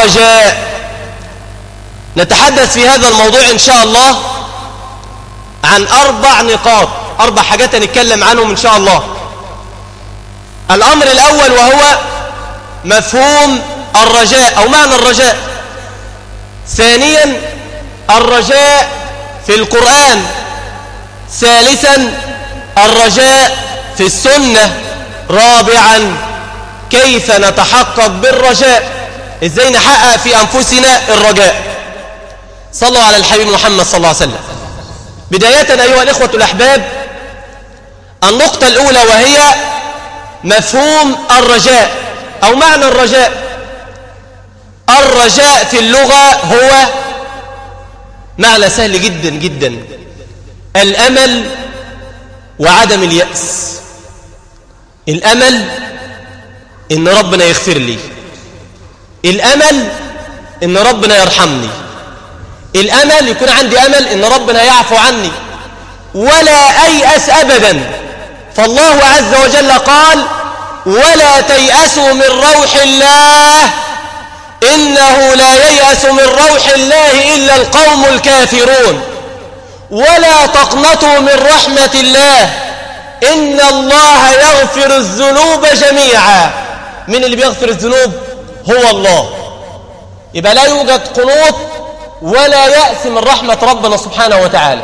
الرجاء. نتحدث في هذا الموضوع إن شاء الله عن أربع نقاط أربع حاجات نتكلم عنهم إن شاء الله. الأمر الأول وهو مفهوم الرجاء أو معنى الرجاء. ثانيا الرجاء في القرآن. ثالثا الرجاء في السنة. رابعا كيف نتحقق بالرجاء. إزاي نحقق في أنفسنا الرجاء. صلوا على الحبيب محمد صلى الله عليه وسلم. بداية أيها الإخوة الأحباب النقطة الأولى وهي مفهوم الرجاء أو معنى الرجاء. الرجاء في اللغة هو معنى سهل جدا جدا. الأمل وعدم اليأس. الأمل إن ربنا يغفر لي. الأمل إن ربنا يرحمني. الأمل يكون عندي أمل إن ربنا يعفو عني. ولا أيأس أبدا. فالله عز وجل قال ولا تيأسوا من روح الله. إنه لا ييأس من روح الله إلا القوم الكافرون. ولا تقنطوا من رحمة الله. إن الله يغفر الذنوب جميعا. من اللي بيغفر الذنوب؟ هو الله. يبقى لا يوجد قنوط ولا يأس من رحمة ربنا سبحانه وتعالى.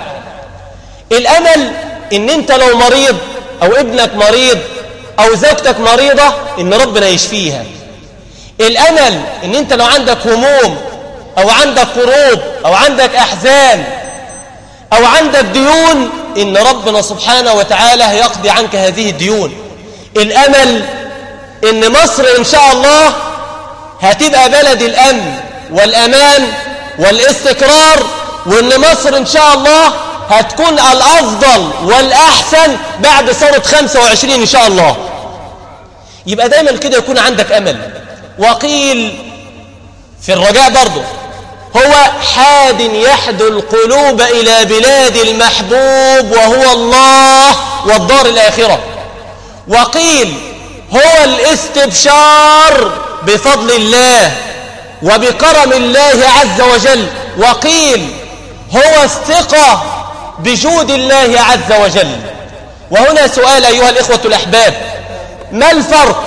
الأمل إن أنت لو مريض أو ابنك مريض أو زوجتك مريضة إن ربنا يشفيها. الأمل إن أنت لو عندك هموم أو عندك قروض أو عندك أحزان أو عندك ديون إن ربنا سبحانه وتعالى يقضي عنك هذه الديون. الأمل إن مصر إن شاء الله هتبقى بلد الأمن والأمان والاستقرار وإن مصر إن شاء الله هتكون الأفضل والأحسن بعد ثورة 25 إن شاء الله. يبقى دايما كده يكون عندك أمل. وقيل في الرجاء برضه هو حاد يحدو القلوب إلى بلاد المحبوب وهو الله والدار الآخرة. وقيل هو الاستبشار بفضل الله وبكرم الله عز وجل. وقيل هو الثقة بجود الله عز وجل. وهنا سؤال أيها الإخوة الأحباب ما الفرق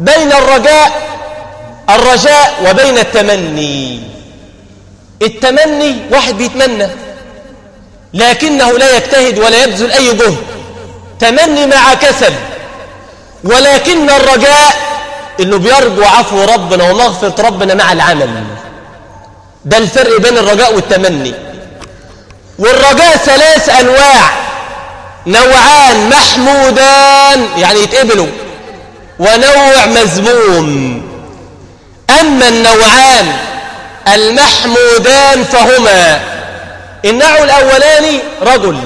بين الرجاء الرجاء وبين التمني؟ التمني واحد بيتمنى لكنه لا يجتهد ولا يبذل أي جهد. تمني مع كسل. ولكن الرجاء إنه بيرجو عفو ربنا ومغفرة ربنا مع العمل. ده الفرق بين الرجاء والتمني. والرجاء ثلاث أنواع. نوعان محمودان يعني يتقبلوا. ونوع مذموم. أما النوعان المحمودان فهما. النوع الأولاني رجل.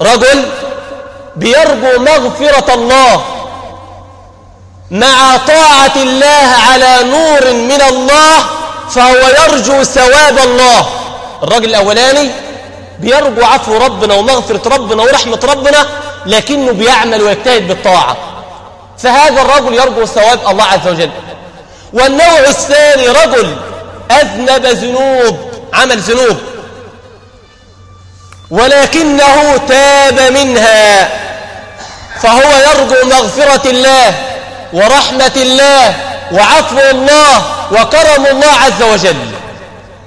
رجل بيرجو مغفرة الله مع طاعة الله على نور من الله فهو يرجو ثواب الله. الرجل الأولاني بيرجو عفو ربنا ومغفرة ربنا ورحمة ربنا لكنه بيعمل ويجتهد بالطاعة. فهذا الرجل يرجو ثواب الله عز وجل. والنوع الثاني رجل أذنب ذنوب عمل ذنوب. ولكنه تاب منها. فهو يرجو مغفرة الله ورحمة الله وعفو الله وكرم الله عز وجل.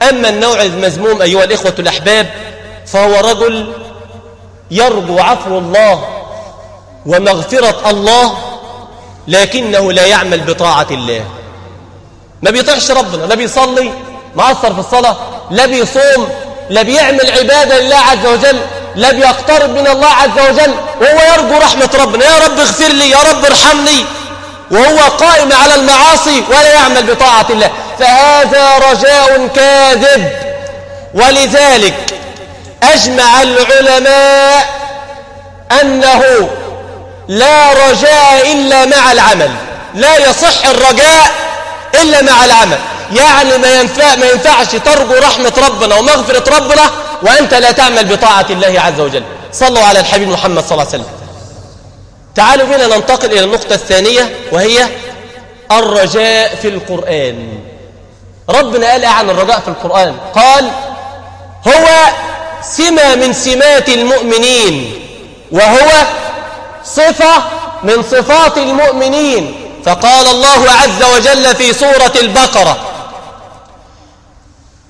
أما النوع المذموم أيها الإخوة الأحباب فهو رجل يرجو عفو الله ومغفرة الله لكنه لا يعمل بطاعة الله. ما بيطيعش ربنا لا بيصلي معصر في الصلاة لا بيصوم لا بيعمل عبادة لله عز وجل. لا بيقترب من الله عز وجل وهو يرجو رحمة ربنا. يا رب اغفر لي يا رب ارحمني. وهو قائم على المعاصي ولا يعمل بطاعة الله. فهذا رجاء كاذب. ولذلك أجمع العلماء أنه لا رجاء إلا مع العمل. لا يصح الرجاء إلا مع العمل. يعني ما ينفع ما ينفعش ترجو رحمة ربنا ومغفرة ربنا وأنت لا تعمل بطاعة الله عز وجل. صلوا على الحبيب محمد صلى الله عليه وسلم. تعالوا بنا ننتقل إلى النقطة الثانية وهي الرجاء في القرآن. ربنا قال عن الرجاء في القرآن. قال هو سمة من سمات المؤمنين وهو صفة من صفات المؤمنين. فقال الله عز وجل في سورة البقرة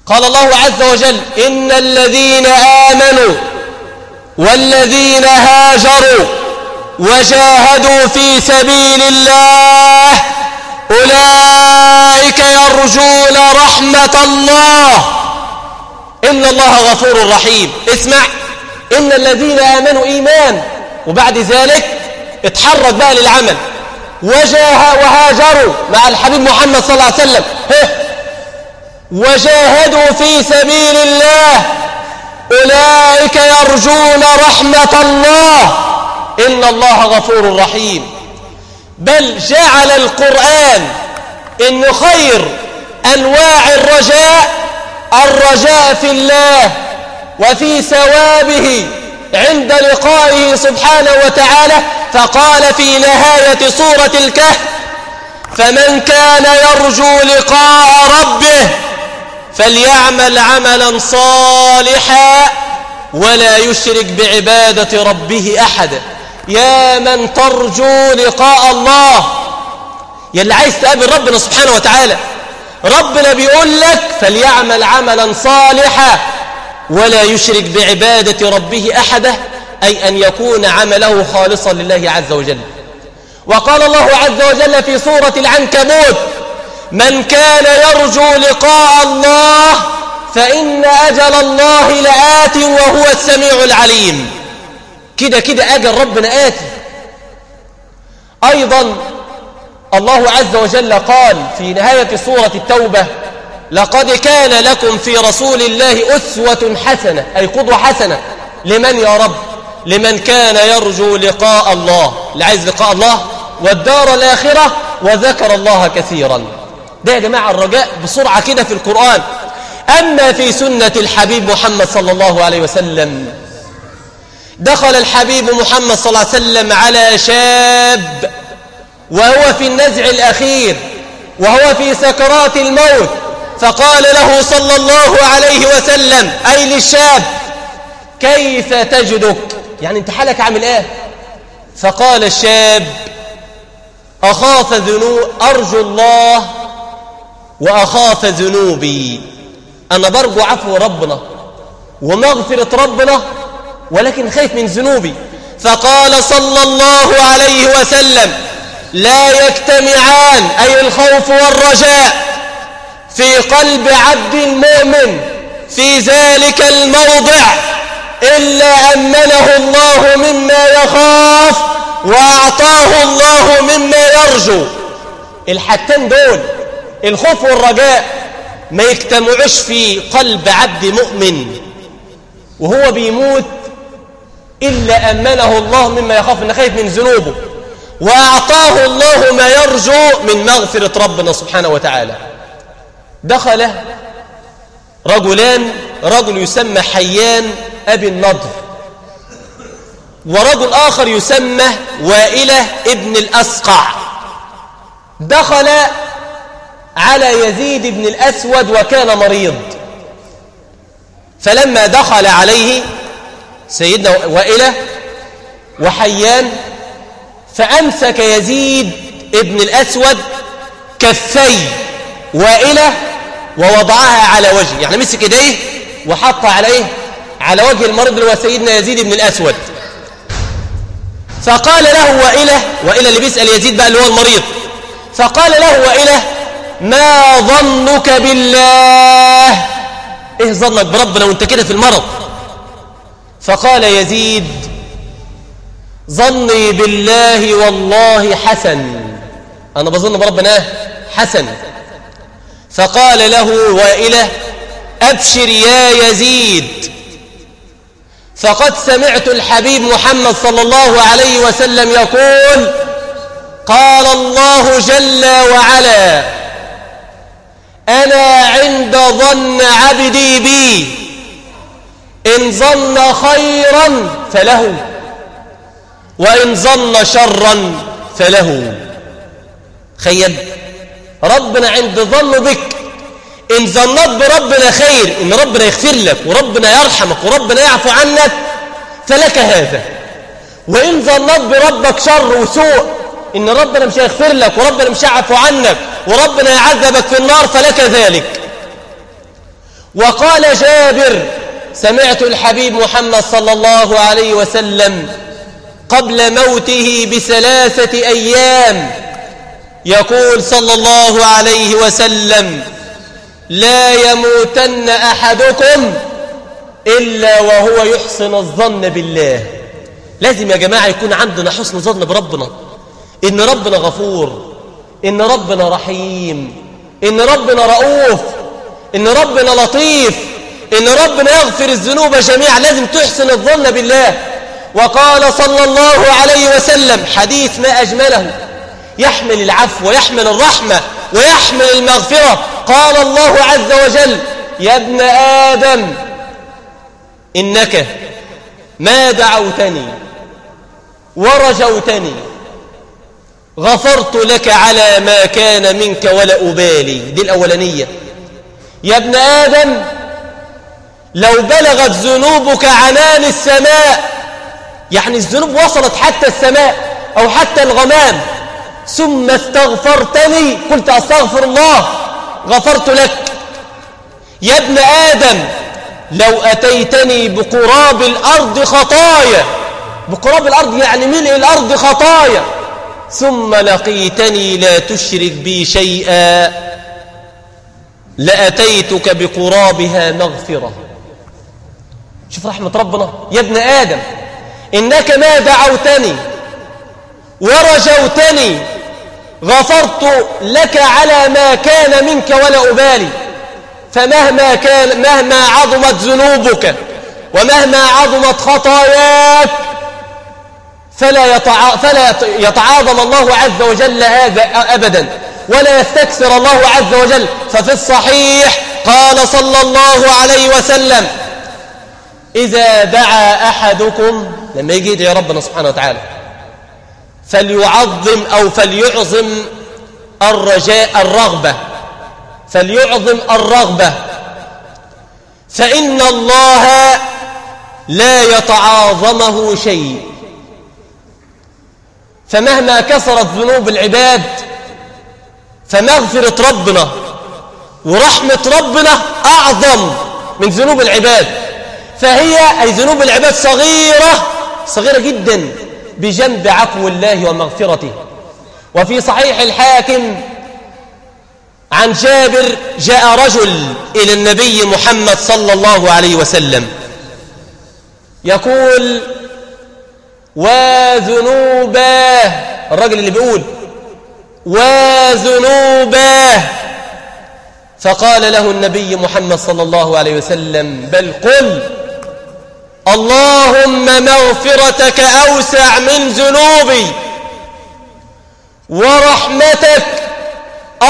قال الله عز وجل إن الذين آمنوا والذين هاجروا وجاهدوا في سبيل الله أولئك يرجون رحمة الله. إن الله غفور رحيم. اسمع إن الذين آمنوا إيمان وبعد ذلك اتحرك بقى للعمل. وجاه وهاجروا مع الحبيب محمد صلى الله عليه وسلم. وجاهدوا في سبيل الله. أولئك يرجون رحمة الله. إن الله غفور رحيم. بل جعل القرآن إن خير أنواع الرجاء الرجاء في الله وفي ثوابه عند لقائه سبحانه وتعالى. فقال في نهاية سورة الكهف فمن كان يرجو لقاء ربه فليعمل عملا صالحا ولا يشرك بعبادة ربه أحدا يا من ترجو لقاء الله. يا اللي عايز تقابل ربنا سبحانه وتعالى. ربنا بيقول لك فليعمل عملا صالحا ولا يشرك بعبادة ربه أحدا أي أن يكون عمله خالصا لله عز وجل. وقال الله عز وجل في سورة العنكبوت من كان يرجو لقاء الله فإن أجل الله لآت وهو السميع العليم. كده كده أجل ربنا آتي أيضا الله عز وجل قال في نهاية سورة التوبة لقد كان لكم في رسول الله أسوة حسنة أي قدوة حسنة. لمن يا رب؟ لمن كان يرجو لقاء الله. لعايز لقاء الله والدار الآخرة وذكر الله كثيرا. ده يا جماعة الرجاء بسرعة كده في القرآن. أما في سنة الحبيب محمد صلى الله عليه وسلم دخل الحبيب محمد صلى الله عليه وسلم على شاب وهو في النزع الأخير وهو في سكرات الموت فقال له صلى الله عليه وسلم أي للشاب كيف تجدك؟ يعني أنت حالك عامل إيه؟ فقال الشاب أخاف ذنوب أرجو الله وأخاف ذنوبي. أنا برجو عفو ربنا ومغفرة ربنا ولكن خايف من ذنوبي. فقال صلى الله عليه وسلم لا يجتمعان أي الخوف والرجاء في قلب عبد المؤمن في ذلك الموضع إلا أمنه الله مما يخاف وأعطاه الله مما يرجو. الحاجتين دول الخوف والرجاء ما يجتمعوش في قلب عبد مؤمن وهو بيموت إلا أمنه الله مما يخاف إنه خايف من ذنوبه وأعطاه الله ما يرجو من مغفرة ربنا سبحانه وتعالى. دخل رجلان رجل يسمى حيان أبي النضر ورجل آخر يسمى وائلة ابن الأسقع. دخل على يزيد بن الأسود وكان مريض. فلما دخل عليه سيدنا وائلة وحيان فأمسك يزيد ابن الأسود كفي وائلة ووضعها على وجهه. يعني مسك ايديه وحطها على إيه على وجه المرض اللي هو سيدنا يزيد بن الأسود. فقال له وائلة وائلة اللي بيسأل يزيد بقى اللي هو المريض. فقال له وائلة ما ظنك بالله؟ إيه ظنك بربنا وأنت كده في المرض؟ فقال يزيد ظني بالله والله حسن. أنا بظن بربنا حسن. فقال له وائلة أبشر يا يزيد. فقد سمعت الحبيب محمد صلى الله عليه وسلم يقول قال الله جل وعلا أنا عند ظن عبدي بي. إن ظن خيرا فله. وإن ظن شرا فله. خيل. ربنا عند ظنه بك. إن ظنت بربنا خير إن ربنا يغفر لك وربنا يرحمك وربنا يعفو عنك فلك هذا. وإن ظنت بربك شر وسوء إن ربنا مش هيغفر لك وربنا مش هيعفو عنك وربنا يعذبك في النار فلك ذلك. وقال جابر سمعت الحبيب محمد صلى الله عليه وسلم قبل موته بثلاثة أيام يقول صلى الله عليه وسلم لا يموتن أحدكم إلا وهو يحسن الظن بالله. لازم يا جماعة يكون عندنا حسن ظن بربنا. إن ربنا غفور إن ربنا رحيم إن ربنا رؤوف إن ربنا لطيف إن ربنا يغفر الذنوب جميعا لازم تحسن الظن بالله. وقال صلى الله عليه وسلم حديث ما أجمله يحمل العفو ويحمل الرحمة ويحمل المغفرة. قال الله عز وجل يا ابن آدم إنك ما دعوتني ورجوتني غفرت لك على ما كان منك ولا أبالي. دي الأولانية. يا ابن آدم لو بلغت ذنوبك عنان السماء يعني الذنوب وصلت حتى السماء أو حتى الغمام ثم استغفرتني قلت أستغفر الله غفرت لك. يا ابن آدم لو أتيتني بقراب الأرض خطايا. بقراب الأرض يعني ملء الأرض خطايا. ثم لقيتني لا تشرك بي شيئا لأتيتك بقرابها مغفرة. شوف رحمة ربنا يا ابن آدم إنك ما دعوتني ورجوتني غفرت لك على ما كان منك ولا أبالي. فمهما كان مهما عظمت ذنوبك ومهما عظمت خطاياك فلا, يتع... فلا يتعاظم الله عز وجل هذا أبدا. ولا يستكثر الله عز وجل. ففي الصحيح قال صلى الله عليه وسلم إذا دعا أحدكم لما يجي يدعي ربنا سبحانه وتعالى فليعظم أو فليعظم الرجاء الرغبة. فليعظم الرغبة. فإن الله لا يتعاظمه شيء. فمهما كثرت ذنوب العباد فمغفرة ربنا ورحمة ربنا أعظم من ذنوب العباد. فهي أي ذنوب العباد صغيرة صغيرة جدا بجنب عفو الله ومغفرته. وفي صحيح الحاكم عن جابر جاء رجل إلى النبي محمد صلى الله عليه وسلم يقول وذنوباه الرجل اللي بيقول وذنوباه فقال له النبي محمد صلى الله عليه وسلم بل قل اللهم مغفرتك أوسع من ذنوبي ورحمتك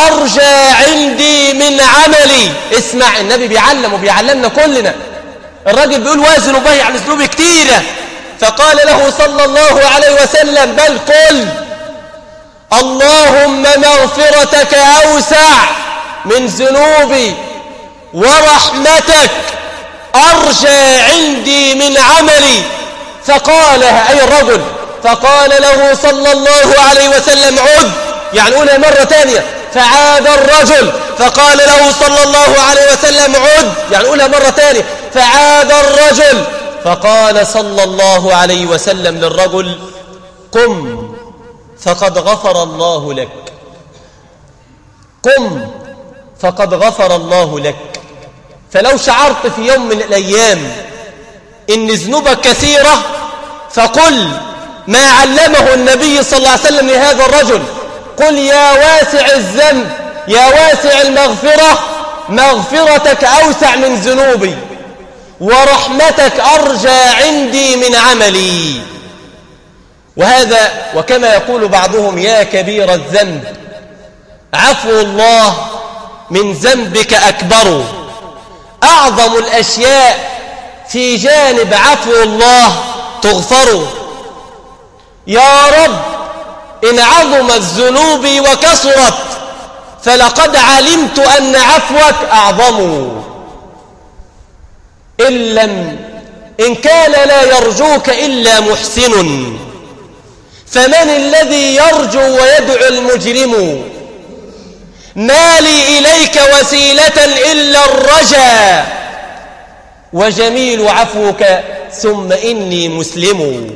أرجى عندي من عملي. اسمع النبي بيعلم وبيعلمنا كلنا. الراجل بيقول وازن وبيع عن ذنوبي كتيرة. فقال له صلى الله عليه وسلم بل قل اللهم مغفرتك أوسع من ذنوبي ورحمتك أرجى عندي من عملي. فقالها أي الرجل فقال له صلى الله عليه وسلم عد. يعني قولها مرة ثانية. فعاد الرجل فقال له صلى الله عليه وسلم عد. يعني قولها مرة ثانية. فعاد الرجل فقال صلى الله عليه وسلم للرجل قم فقد غفر الله لك. قم فقد غفر الله لك. فلو شعرت في يوم من الأيام إن ذنوبك كثيرة فقل ما علمه النبي صلى الله عليه وسلم لهذا الرجل. قل يا واسع الذنب يا واسع المغفرة مغفرتك أوسع من ذنوبي. ورحمتك أرجى عندي من عملي. وهذا وكما يقول بعضهم يا كبير الذنب عفو الله من ذنبك أكبر. أعظم الأشياء في جانب عفو الله تغفر. يا رب إن عظمت ذنوبي وكثرت فلقد علمت أن عفوك أعظم. إن لم إن كان لا يرجوك إلا محسن. فمن الذي يرجو ويدعو المجرم؟ ما لي إليك وسيلة إلا الرجا. وجميل عفوك ثم إني مسلم.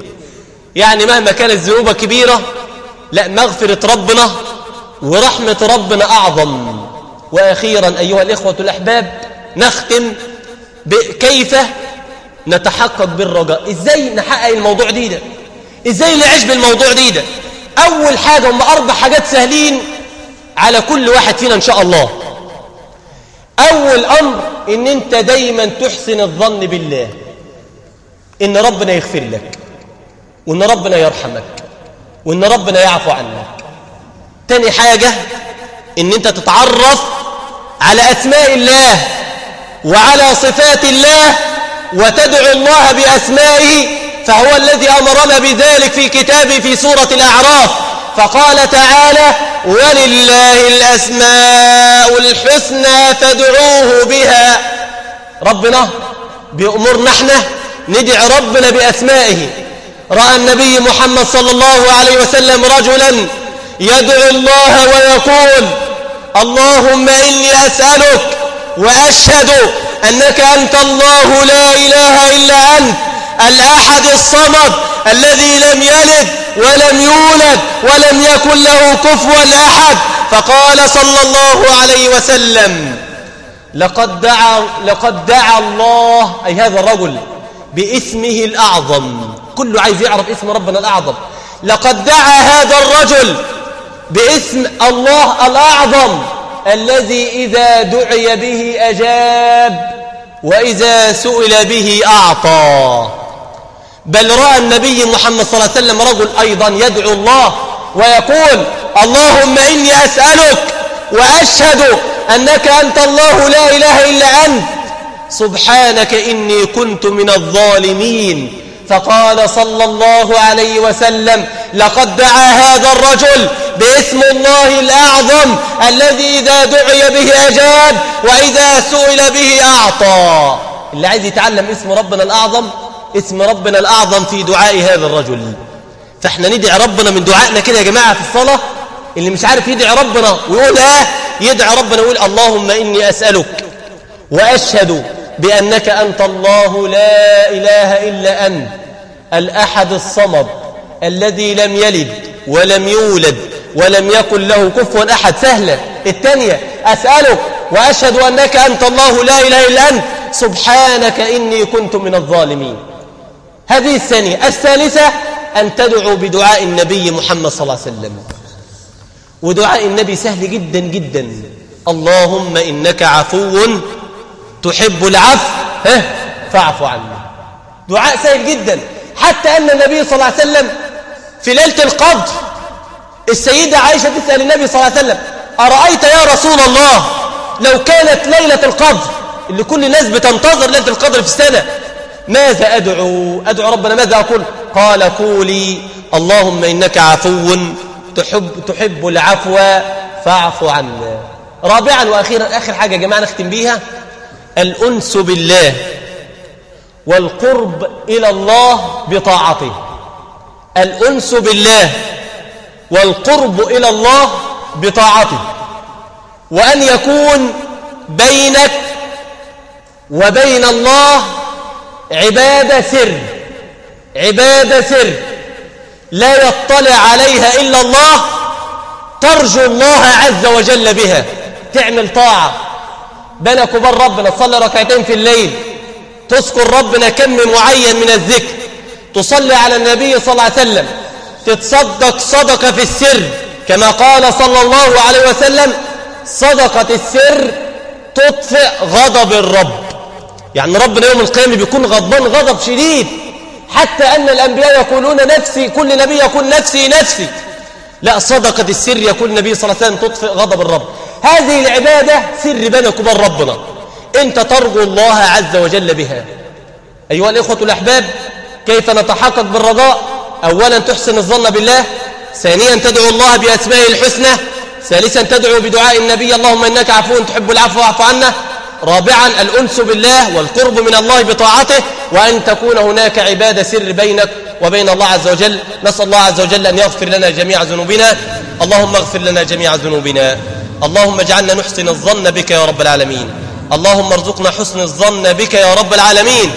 يعني مهما كانت الذنوب كبيرة لا مغفرة ربنا ورحمة ربنا أعظم. وأخيرا أيها الإخوة الأحباب نختم كيف نتحقق بالرجاء؟ إزاي نحقق الموضوع دي ده؟ إزاي نعيش بالموضوع دي ده؟ أول حاجة هم أربع حاجات سهلين على كل واحد فينا إن شاء الله. أول أمر إن أنت دايما تحسن الظن بالله. إن ربنا يغفر لك وإن ربنا يرحمك وإن ربنا يعفو عنك. تاني حاجة إن أنت تتعرف على أسماء الله. وعلى صفات الله وتدعو الله بأسمائه فهو الذي أمرنا بذلك في كتابه في سورة الأعراف. فقال تعالى ولله الأسماء الحسنى فادعوه بها. ربنا بأمرنا إحنا ندعي ربنا بأسمائه. رأى النبي محمد صلى الله عليه وسلم رجلا يدعو الله ويقول اللهم إني أسألك وأشهد أنك أنت الله لا إله إلا أنت الأحد الصمد الذي لم يلد ولم يولد ولم يكن له كفوا أحد. فقال صلى الله عليه وسلم لقد دعا, لقد دعا الله أي هذا الرجل باسمه الأعظم. كله عايز يعرف اسم ربنا الأعظم. لقد دعا هذا الرجل باسم الله الأعظم. الذي إذا دعي به أجاب وإذا سئل به أعطى. بل رأى النبي محمد صلى الله عليه وسلم رجل أيضا يدعو الله ويقول اللهم إني أسألك وأشهد أنك أنت الله لا إله إلا أنت. سبحانك إني كنت من الظالمين. فقال صلى الله عليه وسلم لقد دعا هذا الرجل باسم الله الأعظم الذي إذا دعي به أجاب وإذا سئل به أعطى. اللي عايز يتعلم اسم ربنا الأعظم اسم ربنا الأعظم في دعاء هذا الرجل. فإحنا ندعي ربنا من دعائنا كده يا جماعة في الصلاة؟ اللي مش عارف يدعي ربنا ويقول آه يدعي ربنا ويقول اللهم إني أسألك وأشهد بأنك أنت الله لا إله إلا أنت الأحد الصمد الذي لم يلد ولم يولد ولم يكن له كفوا أحد. سهلة. الثانية أسألك وأشهد أنك أنت الله لا إله إلا أنت. سبحانك إني كنت من الظالمين. هذه الثانية. الثالثة أن تدعو بدعاء النبي محمد صلى الله عليه وسلم. ودعاء النبي سهل جدا جدا. اللهم إنك عفو تحب العفو فاعف عني. دعاء سهل جدا. حتى أن النبي صلى الله عليه وسلم في ليلة القدر السيدة عائشة تسأل النبي صلى الله عليه وسلم أرأيت يا رسول الله لو كانت ليلة القدر اللي كل الناس بتنتظر ليلة القدر في السنة ماذا أدعو؟ أدعو ربنا ماذا أقول؟ قال قولي اللهم إنك عفو تحب, تحب العفو فاعف عنا. رابعا وأخيرا آخر حاجة يا جماعة نختم بيها الأنس بالله والقرب إلى الله بطاعته. الأنس بالله والقرب إلى الله بطاعته. وأن يكون بينك وبين الله عبادة سر عبادة سر. لا يطلع عليها إلا الله ترجو الله عز وجل بها. تعمل طاعة. بينك وبين ربنا تصلي ركعتين في الليل. تذكر ربنا كم معين من الذكر. تصلي على النبي صلى الله عليه وسلم. تتصدق صدقة في السر. كما قال صلى الله عليه وسلم صدقة السر تطفئ غضب الرب. يعني ربنا يوم القيامة بيكون غضبان غضب شديد. حتى أن الأنبياء يقولون نفسي كل نبي يقول نفسي نفسي. لا صدقة السر يقول النبي صلى الله عليه وسلم تطفئ غضب الرب. هذه العبادة سر بينك وبين ربنا. أنت ترجو الله عز وجل بها. أيها الإخوة الأحباب كيف نتحقق بالرجاء أولا تحسن الظن بالله ثانيا تدعو الله بأسمائه الحسنى ثالثا تدعو بدعاء النبي اللهم إنك عفو تحب العفو واعف عنا. رابعا الأنس بالله والقرب من الله بطاعته وأن تكون هناك عبادة سر بينك وبين الله عز وجل. نسأل الله عز وجل أن يغفر لنا جميع ذنوبنا. اللهم اغفر لنا جميع ذنوبنا. اللهم اجعلنا نحسن الظن بك يا رب العالمين. اللهم ارزقنا حسن الظن بك يا رب العالمين.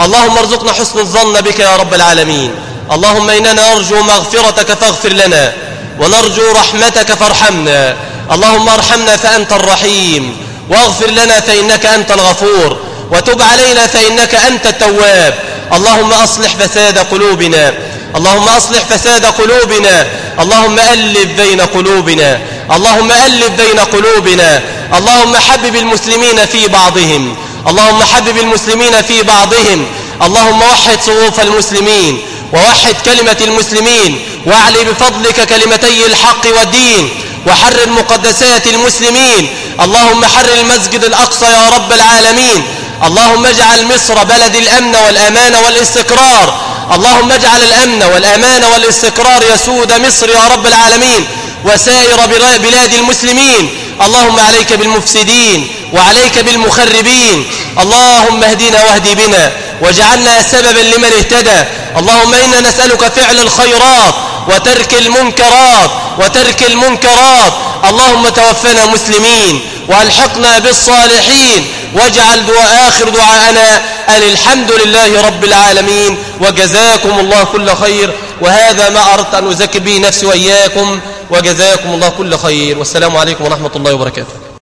اللهم ارزقنا حسن الظن بك يا رب العالمين. اللهم إننا نرجو مغفرتك فاغفر لنا ونرجو رحمتك فارحمنا. اللهم ارحمنا فأنت الرحيم. واغفر لنا فإنك أنت الغفور. وتب علينا فإنك أنت التواب. اللهم أصلح فساد قلوبنا. اللهم أصلح فساد قلوبنا. اللهم ألف بين قلوبنا. اللهم ألف بين قلوبنا. اللهم حبب المسلمين في بعضهم. اللهم حبب المسلمين في بعضهم. اللهم وحد صفوف المسلمين. ووحد كلمة المسلمين. واعلي بفضلك كلمتي الحق والدين. وحرر مقدسات المسلمين. اللهم حرر المسجد الأقصى يا رب العالمين. اللهم اجعل مصر بلد الأمن والأمان والاستقرار. اللهم اجعل الأمن والأمان والاستقرار يسود مصر يا رب العالمين. وسائر بلاد المسلمين. اللهم عليك بالمفسدين وعليك بالمخربين. اللهم اهدنا واهدي بنا واجعلنا سببا لمن اهتدى. اللهم إنا نسألك فعل الخيرات وترك المنكرات وترك المنكرات. اللهم توفنا مسلمين وألحقنا بالصالحين. واجعل دعاء آخر دعاءنا أن الحمد لله رب العالمين. وجزاكم الله كل خير. وهذا ما أردت أن أزكي به نفسي وإياكم. وجزاكم الله كل خير والسلام عليكم ورحمة الله وبركاته.